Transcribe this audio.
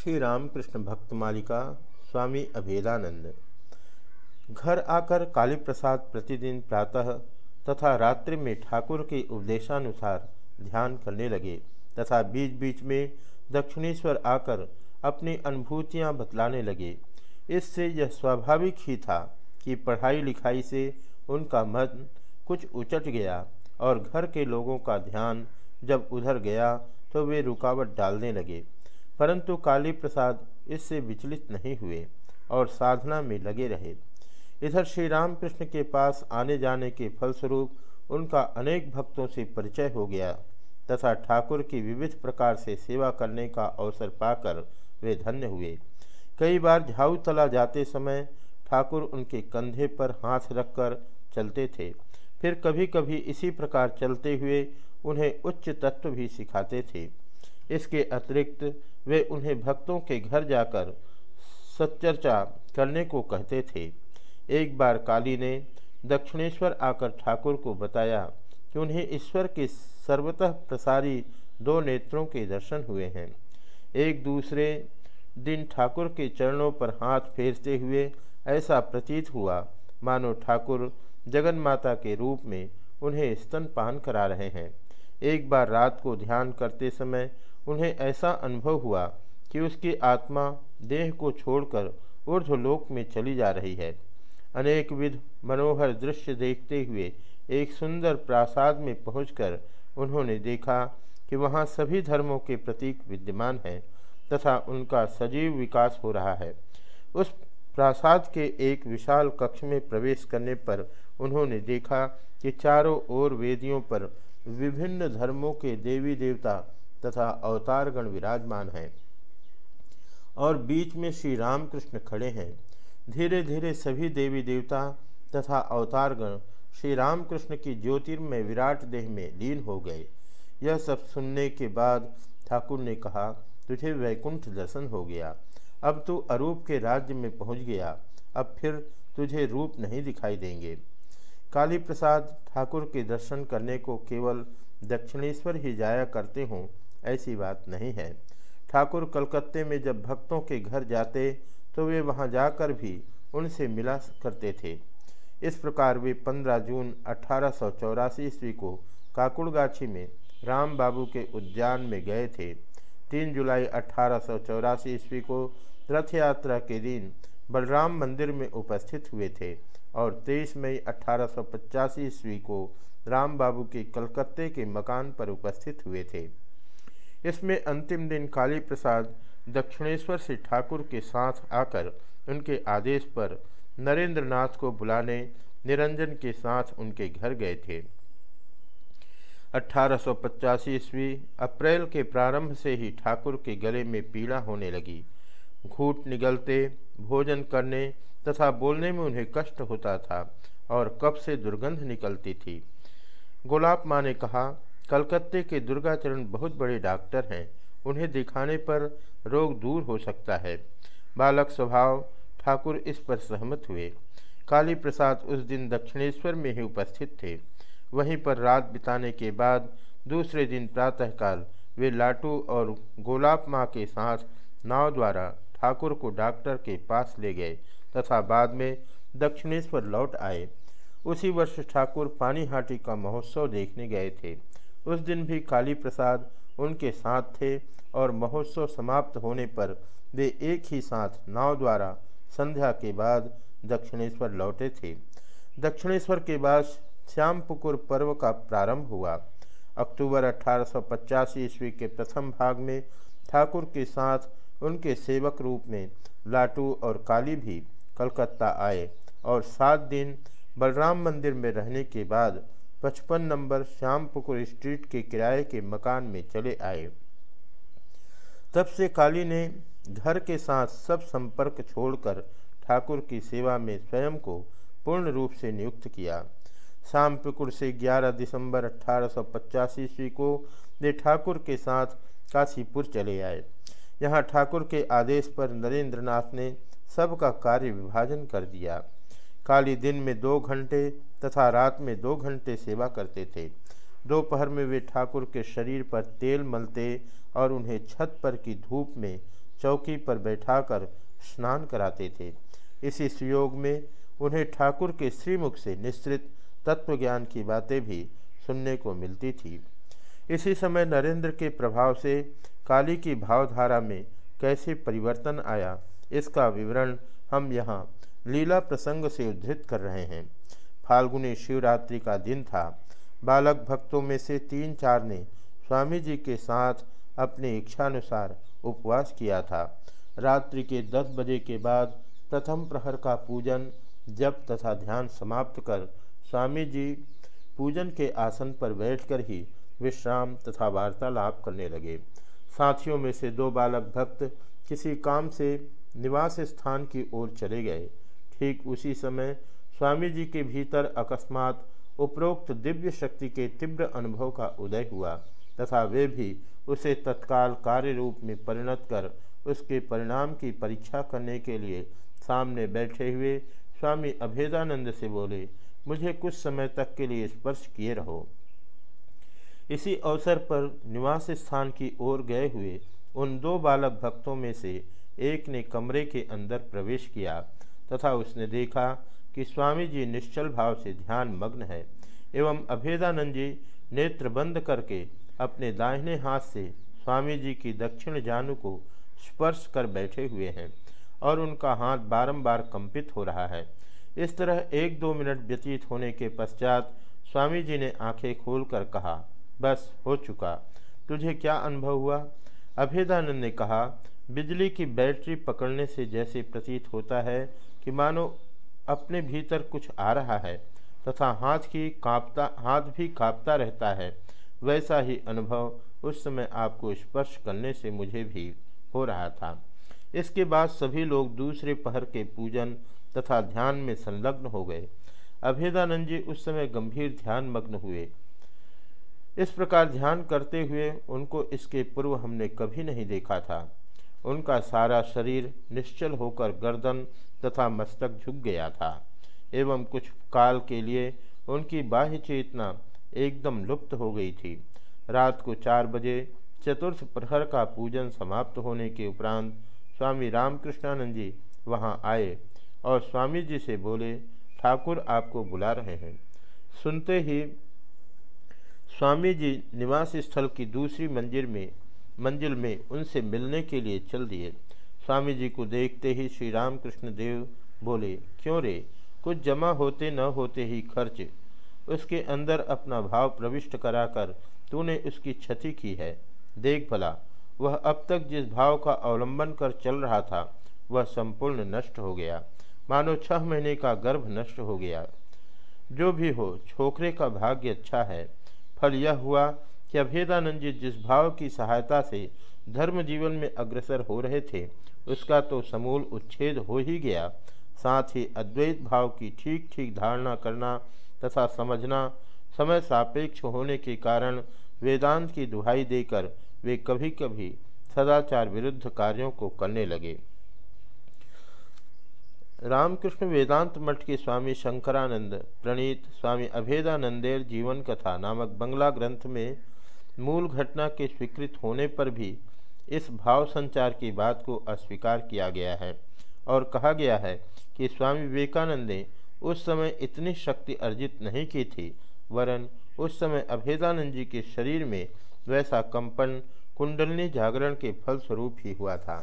श्री रामकृष्ण भक्त मालिका स्वामी अभेदानंद। घर आकर काली प्रसाद प्रतिदिन प्रातः तथा रात्रि में ठाकुर के उपदेशानुसार ध्यान करने लगे तथा बीच बीच में दक्षिणेश्वर आकर अपनी अनुभूतियाँ बतलाने लगे। इससे यह स्वाभाविक ही था कि पढ़ाई लिखाई से उनका मन कुछ उचट गया और घर के लोगों का ध्यान जब उधर गया तो वे रुकावट डालने लगे। परंतु काली प्रसाद इससे विचलित नहीं हुए और साधना में लगे रहे। इधर श्री रामकृष्ण के पास आने जाने के फलस्वरूप उनका अनेक भक्तों से परिचय हो गया तथा ठाकुर की विविध प्रकार से सेवा करने का अवसर पाकर वे धन्य हुए। कई बार झाऊ तला जाते समय ठाकुर उनके कंधे पर हाथ रखकर चलते थे। फिर कभी कभी इसी प्रकार चलते हुए उन्हें उच्च तत्व भी सिखाते थे। इसके अतिरिक्त वे उन्हें भक्तों के घर जाकर सच्चर्चा करने को कहते थे। एक बार काली ने दक्षिणेश्वर आकर ठाकुर को बताया कि उन्हें ईश्वर के सर्वतः प्रसारी दो नेत्रों के दर्शन हुए हैं। एक दूसरे दिन ठाकुर के चरणों पर हाथ फेरते हुए ऐसा प्रतीत हुआ, मानो ठाकुर जगन माता के रूप में उन्हें स्तनपान करा रहे हैं। एक बार रात को ध्यान करते समय उन्हें ऐसा अनुभव हुआ कि उसकी आत्मा देह को छोड़कर ऊर्ध्वलोक में चली जा रही है। अनेक विध मनोहर दृश्य देखते हुए एक सुंदर प्रासाद में पहुंचकर उन्होंने देखा कि वहाँ सभी धर्मों के प्रतीक विद्यमान हैं तथा उनका सजीव विकास हो रहा है। उस प्रासाद के एक विशाल कक्ष में प्रवेश करने पर उन्होंने देखा कि चारों ओर वेदियों पर विभिन्न धर्मों के देवी देवता तथा अवतारगण विराजमान हैं। और बीच में श्री रामकृष्ण खड़े हैं। धीरे धीरे सभी देवी देवता तथा अवतारगण श्री रामकृष्ण की ज्योतिर्मय विराट देह में लीन हो गए। यह सब सुनने के बाद ठाकुर ने कहा, तुझे वैकुंठ दर्शन हो गया। अब तू अरूप के राज्य में पहुँच गया। अब फिर तुझे रूप नहीं दिखाई देंगे। काली प्रसाद ठाकुर के दर्शन करने को केवल दक्षिणेश्वर ही जाया करते हों ऐसी बात नहीं है। ठाकुर कलकत्ते में जब भक्तों के घर जाते तो वे वहाँ जाकर भी उनसे मिला करते थे। इस प्रकार वे 15 जून अठारह ईस्वी को काकुड़गाछी में राम बाबू के उद्यान में गए थे। 3 जुलाई अठारह ईस्वी को रथ यात्रा के दिन बलराम मंदिर में उपस्थित हुए थे और 23 मई अठारह ईस्वी को राम बाबू के कलकत्ते के मकान पर उपस्थित हुए थे। इसमें अंतिम दिन काली प्रसाद दक्षिणेश्वर से ठाकुर के साथ आकर उनके आदेश पर नरेंद्र नाथ को बुलाने, निरंजन के साथ उनके घर गए थे। अठारह ईस्वी अप्रैल के प्रारंभ से ही ठाकुर के गले में पीड़ा होने लगी। घूट निगलते, भोजन करने तथा बोलने में उन्हें कष्ट होता था और कब से दुर्गंध निकलती थी। गोलाब माँ ने कहा कलकत्ते के दुर्गाचरण बहुत बड़े डॉक्टर हैं। उन्हें दिखाने पर रोग दूर हो सकता है। बालक स्वभाव, ठाकुर इस पर सहमत हुए। काली प्रसाद उस दिन दक्षिणेश्वर में ही उपस्थित थे। वहीं पर रात बिताने के बाद दूसरे दिन प्रातःकाल वे लाटू और गोलाब माँ के साथ नाव द्वारा ठाकुर को डॉक्टर के पास ले गए तथा बाद में दक्षिणेश्वर लौट आए। उसी वर्ष ठाकुर पानीहाटी का महोत्सव देखने गए थे। उस दिन भी काली प्रसाद उनके साथ थे और महोत्सव समाप्त होने पर वे एक ही साथ नाव द्वारा संध्या के बाद दक्षिणेश्वर लौटे थे। दक्षिणेश्वर के बाद श्यामपुकुर पर्व का प्रारंभ हुआ। अक्टूबर अठारह ईस्वी के प्रथम भाग में ठाकुर के साथ उनके सेवक रूप में लाटू और काली भी कलकत्ता आए और सात दिन बलराम मंदिर में रहने के बाद पचपन नंबर श्याम श्यामपुकुर स्ट्रीट के किराए के मकान में चले आए। तब से काली ने घर के साथ सब संपर्क छोड़कर ठाकुर की सेवा में स्वयं को पूर्ण रूप से नियुक्त किया। श्यामपुकुर से 11 दिसंबर अठारह ईस्वी को वे ठाकुर के साथ काशीपुर चले आए। यहाँ ठाकुर के आदेश पर नरेंद्रनाथ ने सबका कार्य विभाजन कर दिया। काली दिन में दो घंटे तथा रात में दो घंटे सेवा करते थे। दोपहर में वे ठाकुर के शरीर पर तेल मलते और उन्हें छत पर की धूप में चौकी पर बैठाकर स्नान कराते थे। इसी सुयोग में उन्हें ठाकुर के श्रीमुख से निश्चित तत्वज्ञान की बातें भी सुनने को मिलती थी। इसी समय नरेंद्र के प्रभाव से काली की भावधारा में कैसे परिवर्तन आया, इसका विवरण हम यहाँ लीला प्रसंग से उद्धृत कर रहे हैं। फाल्गुनी शिवरात्रि का दिन था। बालक भक्तों में से तीन चार ने स्वामी जी के साथ अपनी इच्छानुसार उपवास किया था। रात्रि के दस बजे के बाद प्रथम प्रहर का पूजन, जप तथा ध्यान समाप्त कर स्वामी जी पूजन के आसन पर बैठकर ही विश्राम तथा वार्तालाप करने लगे। साथियों में से दो बालक भक्त किसी काम से निवास स्थान की ओर चले गए। ठीक उसी समय स्वामी जी के भीतर अकस्मात उपरोक्त दिव्य शक्ति के तीव्र अनुभव का उदय हुआ, तथा वे भी उसे तत्काल कार्य रूप में परिणत कर उसके परिणाम की परीक्षा करने के लिए सामने बैठे हुए स्वामी अभेदानंद से बोले, मुझे कुछ समय तक के लिए स्पर्श किए रहो। इसी अवसर पर निवास स्थान की ओर गए हुए उन दो बालक भक्तों में से एक ने कमरे के अंदर प्रवेश किया। तथा उसने देखा कि स्वामी जी निश्चल भाव से ध्यान मग्न है एवं अभेदानंद जी नेत्र बंद करके अपने दाहिने हाथ से स्वामी जी की दक्षिण जानू को स्पर्श कर बैठे हुए हैं और उनका हाथ बारंबार कंपित हो रहा है। इस तरह एक दो मिनट व्यतीत होने के पश्चात स्वामी जी ने आँखें खोलकर कहा, बस, हो चुका। तुझे क्या अनुभव हुआ? अभेदानंद ने कहा, बिजली की बैटरी पकड़ने से जैसे प्रतीत होता है कि मानो अपने भीतर कुछ आ रहा है तथा हाथ की कांपता, हाथ भी कांपता रहता है, वैसा ही अनुभव उस समय आपको स्पर्श करने से मुझे भी हो रहा था। इसके बाद सभी लोग दूसरे पहर के पूजन तथा ध्यान में संलग्न हो गए। अभेदानंद जी उस समय गंभीर ध्यान मग्न हुए। इस प्रकार ध्यान करते हुए उनको इसके पूर्व हमने कभी नहीं देखा था। उनका सारा शरीर निश्चल होकर गर्दन तथा मस्तक झुक गया था, एवं कुछ काल के लिए उनकी बाह्य चेतना एकदम लुप्त हो गई थी। रात को चार बजे चतुर्थ प्रहर का पूजन समाप्त होने के उपरांत स्वामी रामकृष्णानंद जी वहाँ आए और स्वामी जी से बोले, ठाकुर आपको बुला रहे हैं। सुनते ही स्वामी जी निवास स्थल की दूसरी मंजिल में मंजिल में उनसे मिलने के लिए चल दिए। स्वामी जी को देखते ही श्री रामकृष्ण देव बोले, क्यों रे? कुछ जमा होते न होते ही खर्च। उसके अंदर अपना भाव प्रविष्ट कराकर तूने उसकी क्षति की है। देख भला, वह अब तक जिस भाव का अवलंबन कर चल रहा था, वह संपूर्ण नष्ट हो गया। मानो छह महीने का गर्भ नष्ट हो गया। जो भी हो, छोकरे का भाग्य अच्छा है। फल यह हुआ कि अभेदानंद जी जिस भाव की सहायता से धर्म जीवन में अग्रसर हो रहे थे, उसका तो समूल उच्छेद हो ही गया। साथ ही अद्वैत भाव की ठीक ठीक धारणा करना तथा समझना समय सापेक्ष होने के कारण वेदांत की दुहाई देकर वे कभी कभी सदाचार विरुद्ध कार्यों को करने लगे। रामकृष्ण वेदांत मठ के स्वामी शंकरानंद प्रणीत, स्वामी अभेदानंदेर जीवन कथा नामक बंगला ग्रंथ में मूल घटना के स्वीकृत होने पर भी इस भाव संचार की बात को अस्वीकार किया गया है और कहा गया है कि स्वामी विवेकानंद ने उस समय इतनी शक्ति अर्जित नहीं की थी, वरन उस समय अभेदानंद जी के शरीर में वैसा कंपन, कुंडलनी जागरण के फलस्वरूप ही हुआ था।